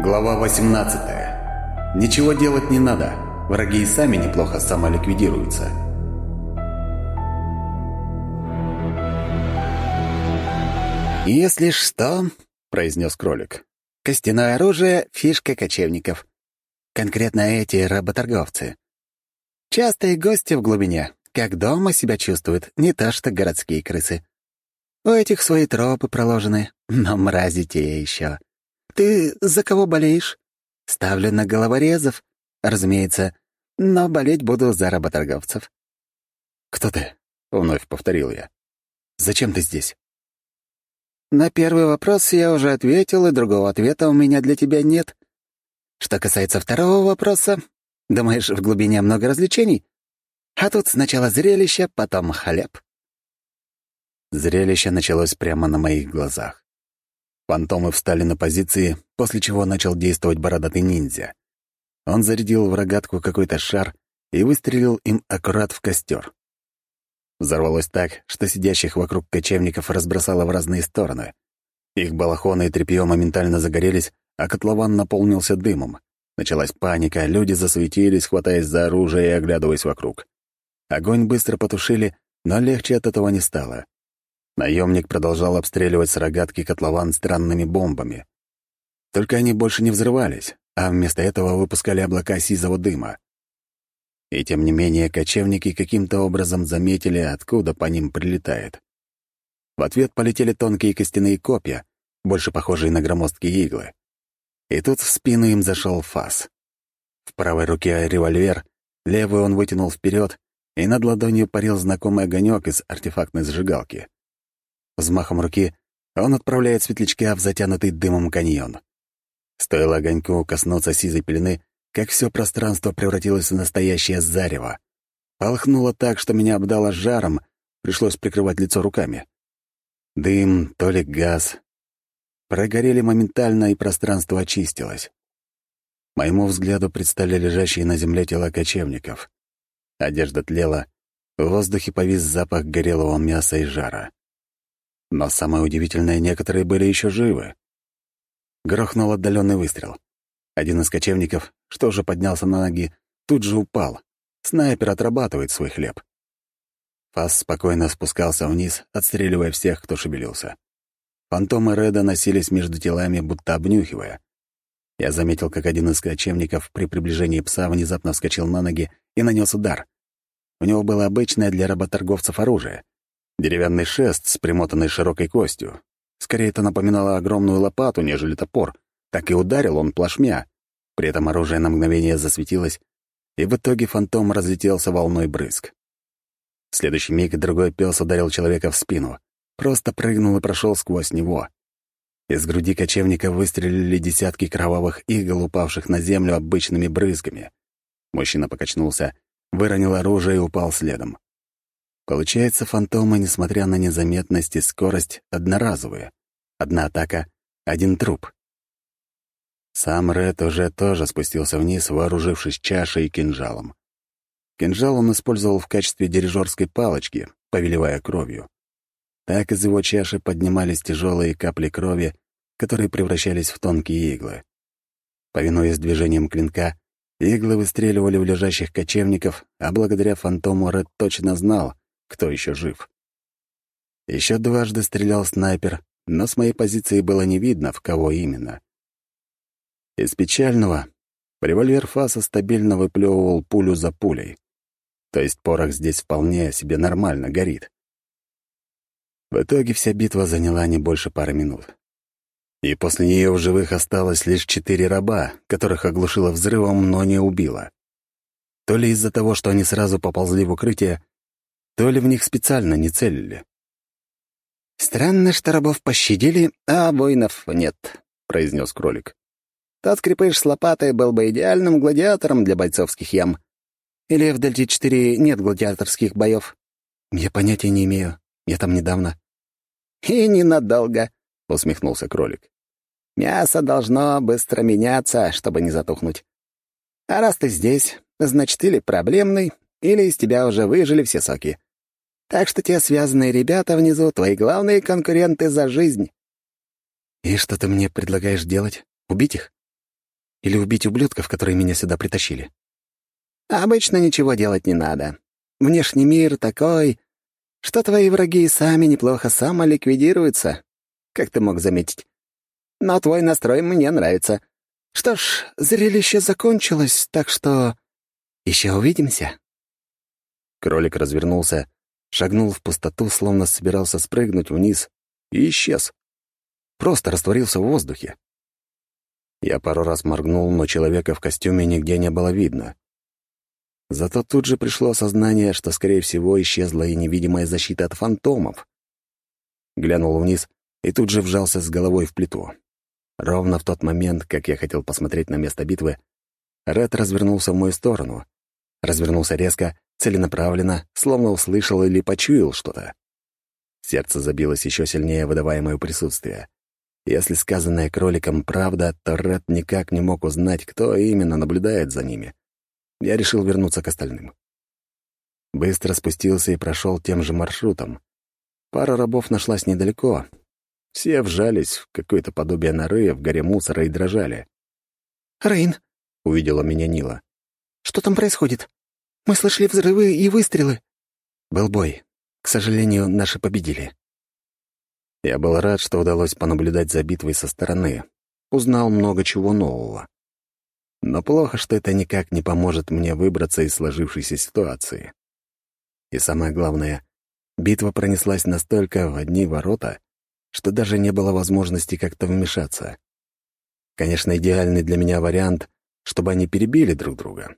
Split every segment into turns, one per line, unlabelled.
Глава 18. Ничего делать не надо. Враги и сами неплохо самоликвидируются.
«Если что», — произнес кролик, — «костяное оружие — фишка кочевников. Конкретно эти работорговцы. Частые гости в глубине, как дома себя чувствуют, не то что городские крысы. У этих свои тропы проложены, но мрази те еще. Ты за кого болеешь? Ставлю на головорезов, разумеется, но болеть буду за работорговцев.
«Кто ты?» — вновь повторил я. «Зачем ты здесь?»
На первый вопрос я уже ответил, и другого ответа у меня для тебя нет. Что касается второго вопроса, думаешь, в глубине много развлечений? А тут сначала зрелище, потом хлеб.
Зрелище началось прямо на моих глазах. Фантомы встали на позиции, после чего начал действовать бородатый ниндзя. Он зарядил в рогатку какой-то шар и выстрелил им аккурат в костер. Взорвалось так, что сидящих вокруг кочевников разбросало в разные стороны. Их балахоны и тряпье моментально загорелись, а котлован наполнился дымом. Началась паника, люди засуетились, хватаясь за оружие и оглядываясь вокруг. Огонь быстро потушили, но легче от этого не стало. Наемник продолжал обстреливать с рогатки котлован странными бомбами. Только они больше не взрывались, а вместо этого выпускали облака сизого дыма. И тем не менее кочевники каким-то образом заметили, откуда по ним прилетает. В ответ полетели тонкие костяные копья, больше похожие на громоздкие иглы. И тут в спину им зашел фас. В правой руке револьвер, левую он вытянул вперед, и над ладонью парил знакомый огонек из артефактной зажигалки. Взмахом руки он отправляет светлячка в затянутый дымом каньон. Стоило огоньку коснуться сизой пелены, как все пространство превратилось в настоящее зарево. Полыхнуло так, что меня обдало жаром, пришлось прикрывать лицо руками. Дым, то ли газ. Прогорели моментально, и пространство очистилось. Моему взгляду предстали лежащие на земле тела кочевников. Одежда тлела, в воздухе повис запах горелого мяса и жара. Но самое удивительное, некоторые были еще живы. Грохнул отдаленный выстрел. Один из кочевников, что же поднялся на ноги, тут же упал. Снайпер отрабатывает свой хлеб. Фас спокойно спускался вниз, отстреливая всех, кто шевелился. Фантомы Реда носились между телами, будто обнюхивая. Я заметил, как один из кочевников при приближении пса внезапно вскочил на ноги и нанес удар. У него было обычное для работорговцев оружие — деревянный шест с примотанной широкой костью. Скорее, это напоминало огромную лопату, нежели топор, так и ударил он плашмя. При этом оружие на мгновение засветилось, и в итоге фантом разлетелся волной брызг. В следующий миг другой пес ударил человека в спину, просто прыгнул и прошел сквозь него. Из груди кочевника выстрелили десятки кровавых игл, упавших на землю обычными брызгами. Мужчина покачнулся, выронил оружие и упал следом. Получается, фантомы, несмотря на незаметность и скорость, одноразовые. Одна атака — один труп. Сам Ред уже тоже спустился вниз, вооружившись чашей и кинжалом. Кинжал он использовал в качестве дирижерской палочки, повелевая кровью. Так из его чаши поднимались тяжелые капли крови, которые превращались в тонкие иглы. Повинуясь движением клинка, иглы выстреливали в лежащих кочевников, а благодаря фантому Ред точно знал, кто еще жив. Еще дважды стрелял снайпер, но с моей позиции было не видно, в кого именно. Из печального револьвер Фаса стабильно выплевывал пулю за пулей. То есть порох здесь вполне себе нормально горит. В итоге вся битва заняла не больше пары минут. И после нее в живых осталось лишь четыре раба, которых оглушило взрывом, но не убило. То ли из-за того, что они сразу поползли в укрытие, то ли в них специально не целили.
«Странно, что рабов пощадили, а воинов нет», — произнес кролик. Тот крепыш с лопатой был бы идеальным гладиатором для бойцовских ям. Или в Дельте-4 нет гладиаторских боев?
Я понятия не имею. Я там недавно.
И ненадолго, — усмехнулся кролик. Мясо должно быстро меняться, чтобы не затухнуть. А раз ты здесь, значит, или проблемный, или из тебя уже выжили все соки. Так что те связанные ребята внизу — твои главные конкуренты за жизнь.
И что ты мне предлагаешь делать? Убить их?
Или убить ублюдков, которые меня сюда притащили?»
«Обычно ничего делать не надо. Внешний мир такой, что твои враги сами неплохо самоликвидируются, как ты мог заметить. Но твой настрой мне нравится. Что ж, зрелище закончилось, так что еще увидимся».
Кролик развернулся, шагнул в пустоту, словно собирался спрыгнуть вниз, и исчез. Просто растворился в воздухе. Я пару раз моргнул, но человека в костюме нигде не было видно. Зато тут же пришло осознание, что, скорее всего, исчезла и невидимая защита от фантомов. Глянул вниз и тут же вжался с головой в плиту. Ровно в тот момент, как я хотел посмотреть на место битвы, Ред развернулся в мою сторону. Развернулся резко, целенаправленно, словно услышал или почуял что-то. Сердце забилось еще сильнее, выдавая мое присутствие. Если сказанное кроликом правда, то Ред никак не мог узнать, кто именно наблюдает за ними. Я решил вернуться к остальным. Быстро спустился и прошел тем же маршрутом. Пара рабов нашлась недалеко. Все вжались в какое-то подобие норы в горе мусора и дрожали.
«Рейн!» — увидела меня Нила. «Что там происходит? Мы слышали взрывы и выстрелы». «Был бой. К сожалению, наши победили». Я был рад, что удалось понаблюдать за битвой со стороны. Узнал много чего нового. Но плохо, что это никак не поможет мне выбраться из сложившейся ситуации. И самое главное, битва пронеслась настолько в одни ворота, что даже не было возможности как-то вмешаться. Конечно, идеальный для меня вариант, чтобы они перебили друг друга.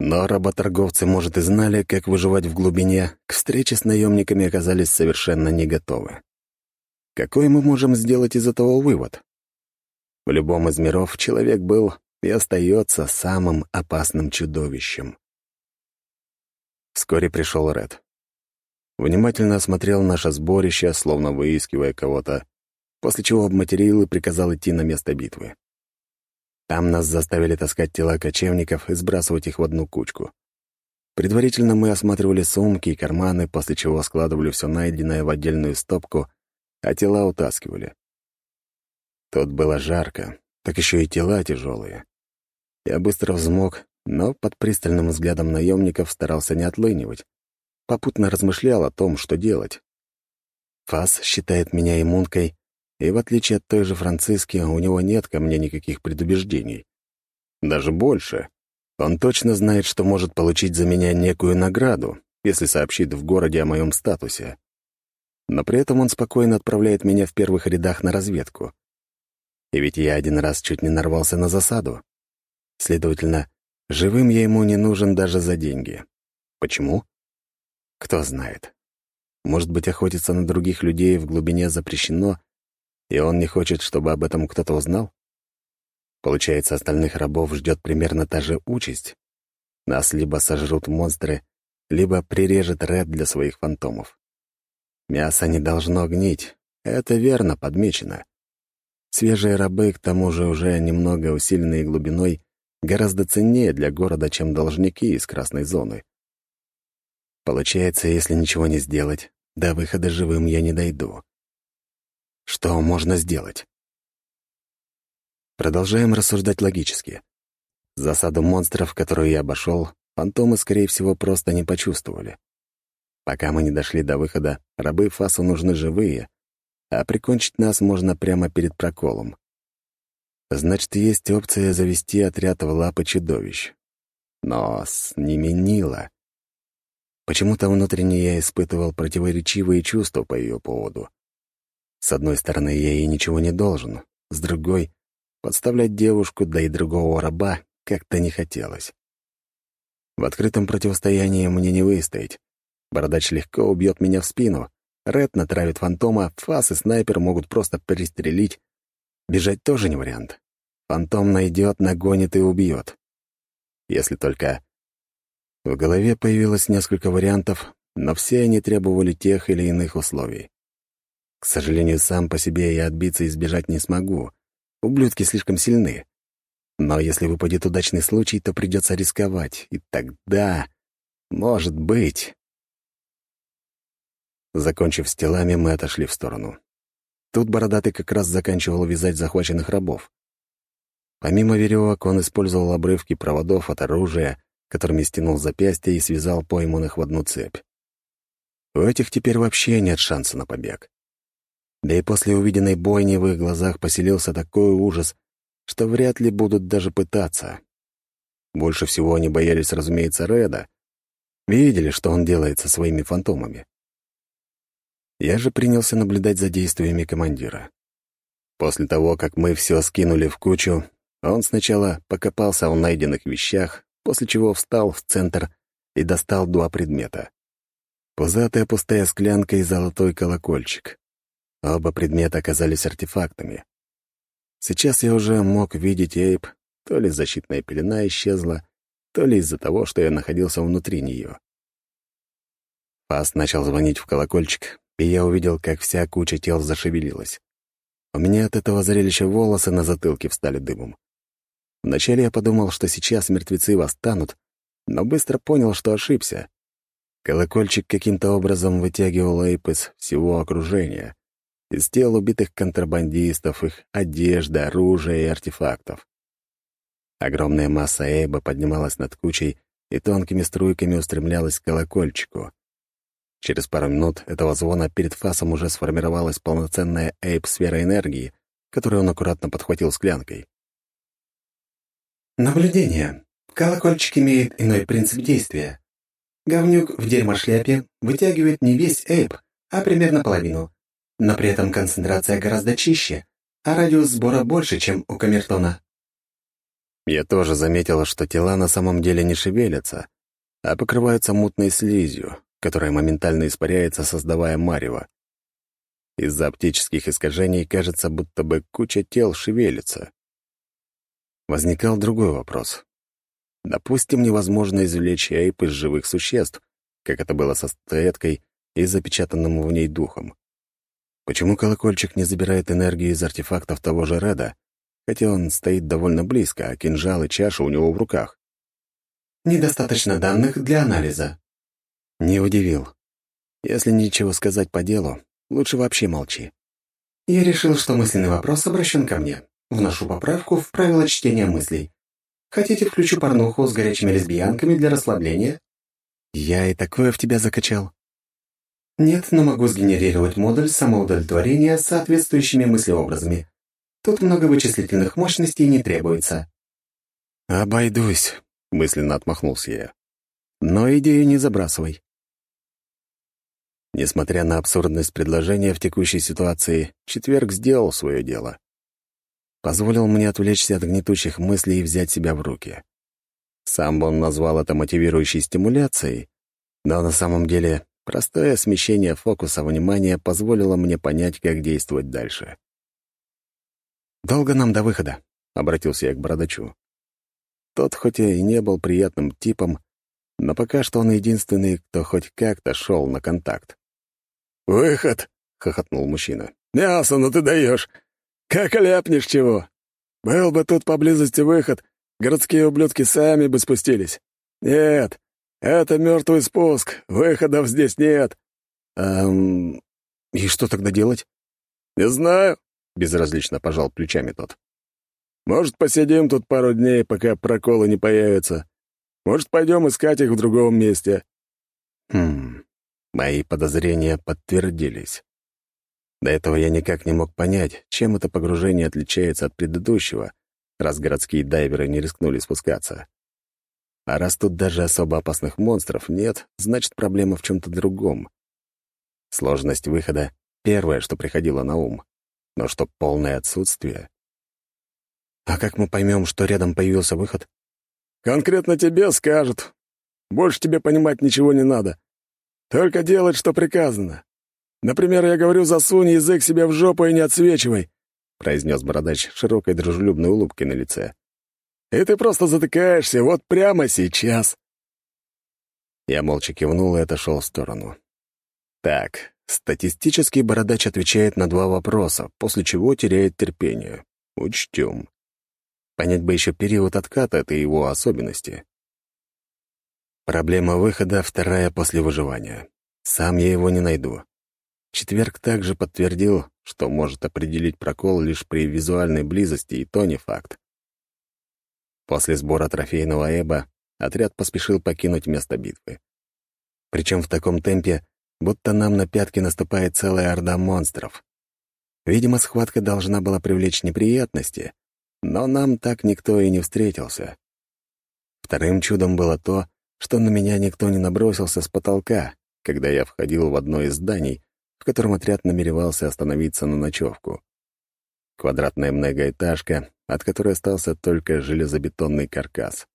Но работорговцы, может, и знали, как выживать в глубине, к встрече с наемниками оказались совершенно не готовы. Какой мы можем сделать из этого вывод? В любом из миров человек был и остается самым опасным чудовищем. Вскоре пришел Ред. Внимательно осмотрел наше сборище, словно выискивая кого-то, после чего обматерил и приказал идти на место битвы. Там нас заставили таскать тела кочевников и сбрасывать их в одну кучку. Предварительно мы осматривали сумки и карманы, после чего складывали все найденное в отдельную стопку, а тела утаскивали. Тут было жарко, так еще и тела тяжелые. Я быстро взмок, но под пристальным взглядом наемников старался не отлынивать. Попутно размышлял о том, что делать. Фас считает меня иммункой, и в отличие от той же Франциски, у него нет ко мне никаких предубеждений. Даже больше. Он точно знает, что может получить за меня некую награду, если сообщит в городе о моем статусе. Но при этом он спокойно отправляет меня в первых рядах на разведку. И ведь я один раз чуть не нарвался на засаду. Следовательно, живым я ему не нужен даже за деньги. Почему? Кто знает. Может быть, охотиться на других людей в глубине запрещено, и он не хочет, чтобы об этом кто-то узнал? Получается, остальных рабов ждет примерно та же участь. Нас либо сожрут монстры, либо прирежет Ред для своих фантомов. Мясо не должно гнить, это верно подмечено. Свежие рабы, к тому же уже немного усиленные глубиной, гораздо ценнее для города, чем должники из красной зоны. Получается, если ничего не сделать, до выхода живым я не дойду. Что можно сделать? Продолжаем рассуждать логически. Засаду монстров, которую я обошел, фантомы, скорее всего, просто не почувствовали. Пока мы не дошли до выхода, рабы Фасу нужны живые, а прикончить нас можно прямо перед проколом. Значит, есть опция завести отряд в лапы чудовищ. Но с ними Нила. Почему-то внутренне я испытывал противоречивые чувства по ее поводу. С одной стороны, я ей ничего не должен, с другой — подставлять девушку, да и другого раба как-то не хотелось. В открытом противостоянии мне не выстоять. Бородач легко убьет меня в спину, Ред натравит фантома, Фас и снайпер могут просто пристрелить. Бежать тоже не вариант. Фантом найдет, нагонит и убьет. Если только... В голове появилось несколько вариантов, но все они требовали тех или иных условий. К сожалению, сам по себе я отбиться и сбежать не смогу. Ублюдки слишком сильны. Но если выпадет удачный случай, то придется рисковать. И тогда... Может быть... Закончив с телами, мы отошли в сторону. Тут Бородатый как раз заканчивал вязать захваченных рабов.
Помимо веревок, он использовал обрывки проводов от оружия, которыми стянул запястье и связал пойманных в одну цепь. У этих теперь вообще нет шанса на побег. Да и после увиденной бойни в их глазах поселился такой ужас, что вряд ли будут даже пытаться. Больше всего они боялись, разумеется, Реда. Видели, что он делает со своими фантомами. Я же принялся наблюдать за действиями командира. После того, как мы все скинули в кучу, он сначала покопался в найденных вещах, после чего встал в центр и достал два предмета. Пузатая пустая склянка и золотой колокольчик. Оба предмета оказались артефактами. Сейчас я уже мог видеть Эйп, то ли защитная пелена исчезла, то ли из-за того, что я находился внутри нее. Фас начал звонить в колокольчик, и я увидел, как вся куча тел зашевелилась. У меня от этого зрелища волосы на затылке встали дымом. Вначале я подумал, что сейчас мертвецы восстанут, но быстро понял, что ошибся. Колокольчик каким-то образом вытягивал Эйп из всего окружения, из тел убитых контрабандистов, их одежды, оружия и артефактов. Огромная масса Эйба поднималась над кучей и тонкими струйками устремлялась к колокольчику. Через пару минут этого звона перед фасом уже сформировалась полноценная эйп-сфера энергии, которую он аккуратно подхватил склянкой.
Наблюдение. Колокольчик имеет иной принцип действия. Говнюк в дерьмошляпе вытягивает не весь эйп, а примерно половину. Но при этом концентрация гораздо чище, а радиус сбора больше, чем у камертона.
Я тоже заметила, что тела на самом деле не шевелятся, а покрываются мутной слизью, которая моментально испаряется, создавая марево. Из-за оптических искажений кажется, будто бы куча тел шевелится. Возникал другой вопрос. Допустим, невозможно извлечь эйп из живых существ, как это было со стаеткой и запечатанным в ней духом. Почему колокольчик не забирает энергию из артефактов того же Реда, хотя он стоит довольно близко, а кинжал и чаша у него в руках?
Недостаточно данных для анализа.
Не удивил. Если ничего сказать по делу, лучше вообще молчи.
Я решил, что мысленный вопрос обращен ко мне. Вношу поправку в правила чтения мыслей. Хотите, включу порнуху с горячими лесбиянками для расслабления?
Я и такое в тебя закачал.
Нет, но могу сгенерировать модуль самоудовлетворения с соответствующими мыслеобразами. Тут много вычислительных мощностей не требуется.
«Обойдусь», — мысленно отмахнулся я. «Но идею не забрасывай». Несмотря на абсурдность предложения в текущей ситуации, четверг сделал свое дело. Позволил мне отвлечься от гнетущих мыслей и взять себя в руки. Сам бы он назвал это мотивирующей стимуляцией, но на самом деле простое смещение фокуса внимания позволило мне понять, как действовать дальше. «Долго нам до выхода?» — обратился я к бородачу. Тот хоть и не был приятным типом, но пока что он единственный, кто хоть как-то шел на контакт.
«Выход!» — хохотнул мужчина. «Мясо, ну ты даешь! Как ляпнешь чего? Был бы тут поблизости выход, городские ублюдки сами бы спустились. Нет, это мертвый спуск, выходов здесь нет».
«Эм... И что тогда делать?»
«Не знаю», —
безразлично пожал плечами тот.
«Может, посидим тут пару дней, пока проколы не появятся. Может, пойдем искать их в другом месте».
«Хм, Мои подозрения подтвердились. До этого я никак не мог понять, чем это погружение отличается от предыдущего, раз городские дайверы не рискнули спускаться. А раз тут даже особо опасных монстров нет, значит, проблема в чем-то другом. Сложность выхода — первое, что приходило на ум. Но что полное отсутствие... А как мы поймем, что рядом появился выход?
Конкретно тебе скажут. Больше тебе понимать ничего не надо. Только делать, что приказано. Например, я говорю, засунь язык себе в жопу и не отсвечивай», — произнес бородач широкой дружелюбной улыбкой на лице. «И ты просто затыкаешься вот прямо сейчас».
Я молча кивнул и отошел в сторону. Так, статистический бородач отвечает на два вопроса, после чего теряет терпение. Учтем. Понять бы еще период отката — это его особенности. Проблема выхода вторая после выживания. Сам я его не найду. Четверг также подтвердил, что может определить прокол лишь при визуальной близости, и то не факт. После сбора трофейного эба отряд поспешил покинуть место битвы. Причем в таком темпе, будто нам на пятки наступает целая орда монстров. Видимо, схватка должна была привлечь неприятности, но нам так никто и не встретился. Вторым чудом было то, что на меня никто не набросился с потолка, когда я входил в одно из зданий, в котором отряд намеревался остановиться на ночевку. Квадратная многоэтажка, от которой остался только железобетонный каркас.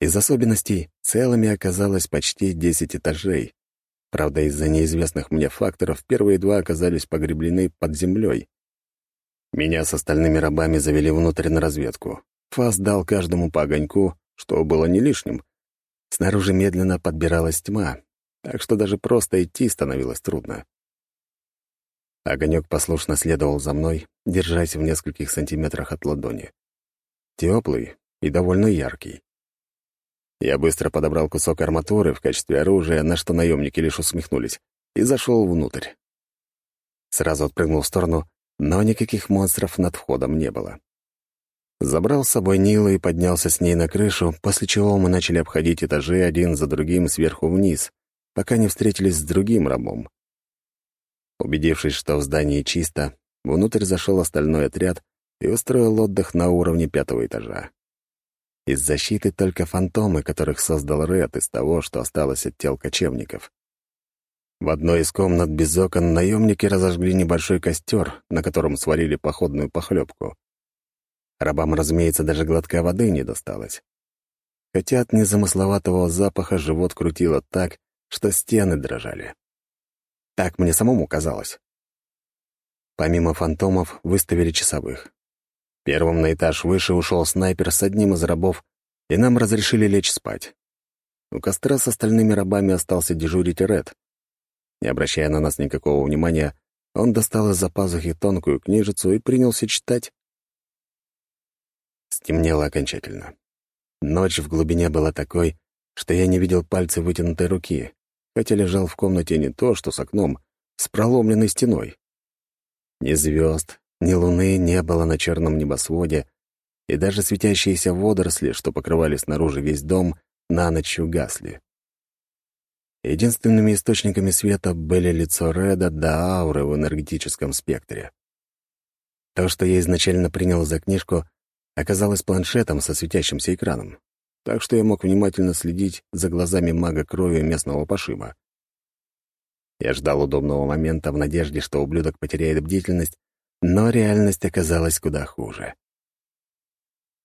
Из особенностей целыми оказалось почти 10 этажей. Правда, из-за неизвестных мне факторов первые два оказались погреблены под землей. Меня с остальными рабами завели внутрь на разведку. Фас дал каждому по огоньку, что было не лишним. Снаружи медленно подбиралась тьма, так что даже просто идти становилось трудно. Огонек послушно следовал за мной, держась в нескольких сантиметрах от ладони. Теплый и довольно яркий. Я быстро подобрал кусок арматуры в качестве оружия, на что наемники лишь усмехнулись, и зашел внутрь. Сразу отпрыгнул в сторону, но никаких монстров над входом не было. Забрал с собой Нила и поднялся с ней на крышу, после чего мы начали обходить этажи один за другим сверху вниз, пока не встретились с другим рабом. Убедившись, что в здании чисто, внутрь зашел остальной отряд и устроил отдых на уровне пятого этажа. Из защиты только фантомы, которых создал Ред из того, что осталось от тел кочевников. В одной из комнат без окон наемники разожгли небольшой костер, на котором сварили походную похлебку. Рабам, разумеется, даже глотка воды не досталось. Хотя от незамысловатого запаха живот крутило так, что стены дрожали. Так мне самому казалось. Помимо фантомов выставили часовых. Первым на этаж выше ушел снайпер с одним из рабов, и нам разрешили лечь спать. У костра с остальными рабами остался дежурить Ред. Не обращая на нас никакого внимания, он достал из-за пазухи тонкую книжицу и принялся читать. Стемнело окончательно. Ночь в глубине была такой, что я не видел пальцы вытянутой руки, хотя лежал в комнате не то, что с окном, с проломленной стеной. Ни звезд, ни луны не было на черном небосводе, и даже светящиеся водоросли, что покрывали снаружи весь дом, на ночь угасли. Единственными источниками света были лицо Реда да ауры в энергетическом спектре. То, что я изначально принял за книжку, оказалось планшетом со светящимся экраном, так что я мог внимательно следить за глазами мага крови местного пошиба. Я ждал удобного момента в надежде, что ублюдок потеряет бдительность но реальность оказалась куда хуже.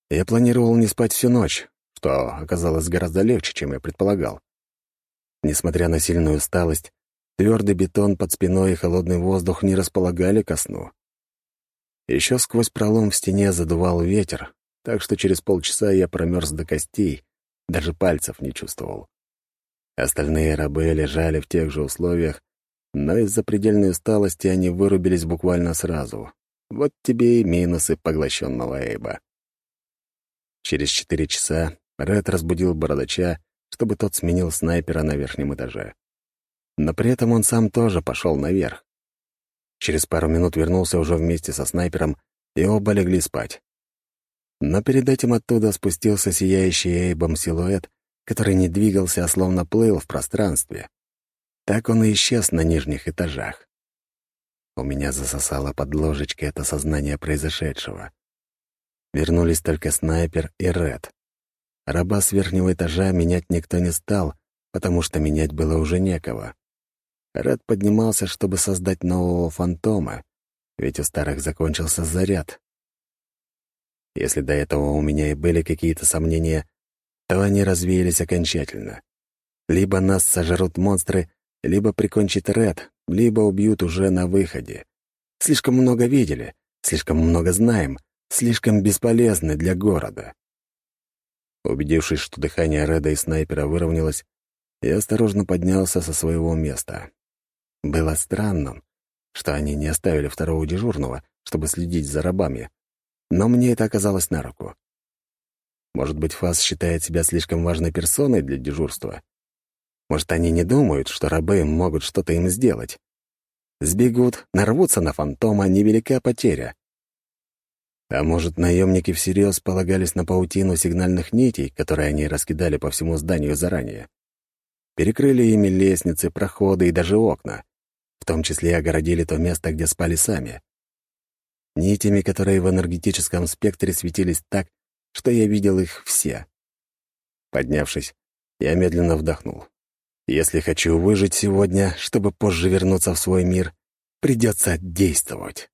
Я планировал не спать всю ночь, что оказалось гораздо легче, чем я предполагал. Несмотря на сильную усталость, твердый бетон под спиной и холодный воздух не располагали ко сну. Еще сквозь пролом в стене задувал ветер, так что через полчаса я промерз до костей, даже пальцев не чувствовал. Остальные рабы лежали в тех же условиях, но из-за предельной усталости они вырубились буквально сразу. Вот тебе и минусы поглощенного Эйба. Через четыре часа Ред разбудил бородача, чтобы тот сменил снайпера на верхнем этаже. Но при этом он сам тоже пошел наверх. Через пару минут вернулся уже вместе со снайпером, и оба легли спать. Но перед этим оттуда спустился сияющий Эйбом силуэт, который не двигался, а словно плыл в пространстве. Так он и исчез на нижних этажах. У меня засосало под ложечкой это сознание произошедшего. Вернулись только снайпер и Ред. Раба с верхнего этажа менять никто не стал, потому что менять было уже некого. Ред поднимался, чтобы создать нового фантома, ведь у старых закончился заряд. Если до этого у меня и были какие-то сомнения, то они развеялись окончательно. Либо нас сожрут монстры, либо прикончит Ред, либо убьют уже на выходе. Слишком много видели, слишком много знаем, слишком бесполезны для города. Убедившись, что дыхание Реда и снайпера выровнялось, я осторожно поднялся со своего места. Было странным, что они не оставили второго дежурного, чтобы следить за рабами, но мне это оказалось на руку. Может быть, Фас считает себя слишком важной персоной для дежурства? Может, они не думают, что рабы могут что-то им сделать? Сбегут, нарвутся на фантома, невелика потеря. А может, наемники всерьез полагались на паутину сигнальных нитей, которые они раскидали по всему зданию заранее? Перекрыли ими лестницы, проходы и даже окна. В том числе огородили то место, где спали сами. Нитями, которые в энергетическом спектре светились так, что я видел их все. Поднявшись, я медленно вдохнул. Если хочу выжить сегодня, чтобы позже вернуться в свой мир, придется действовать.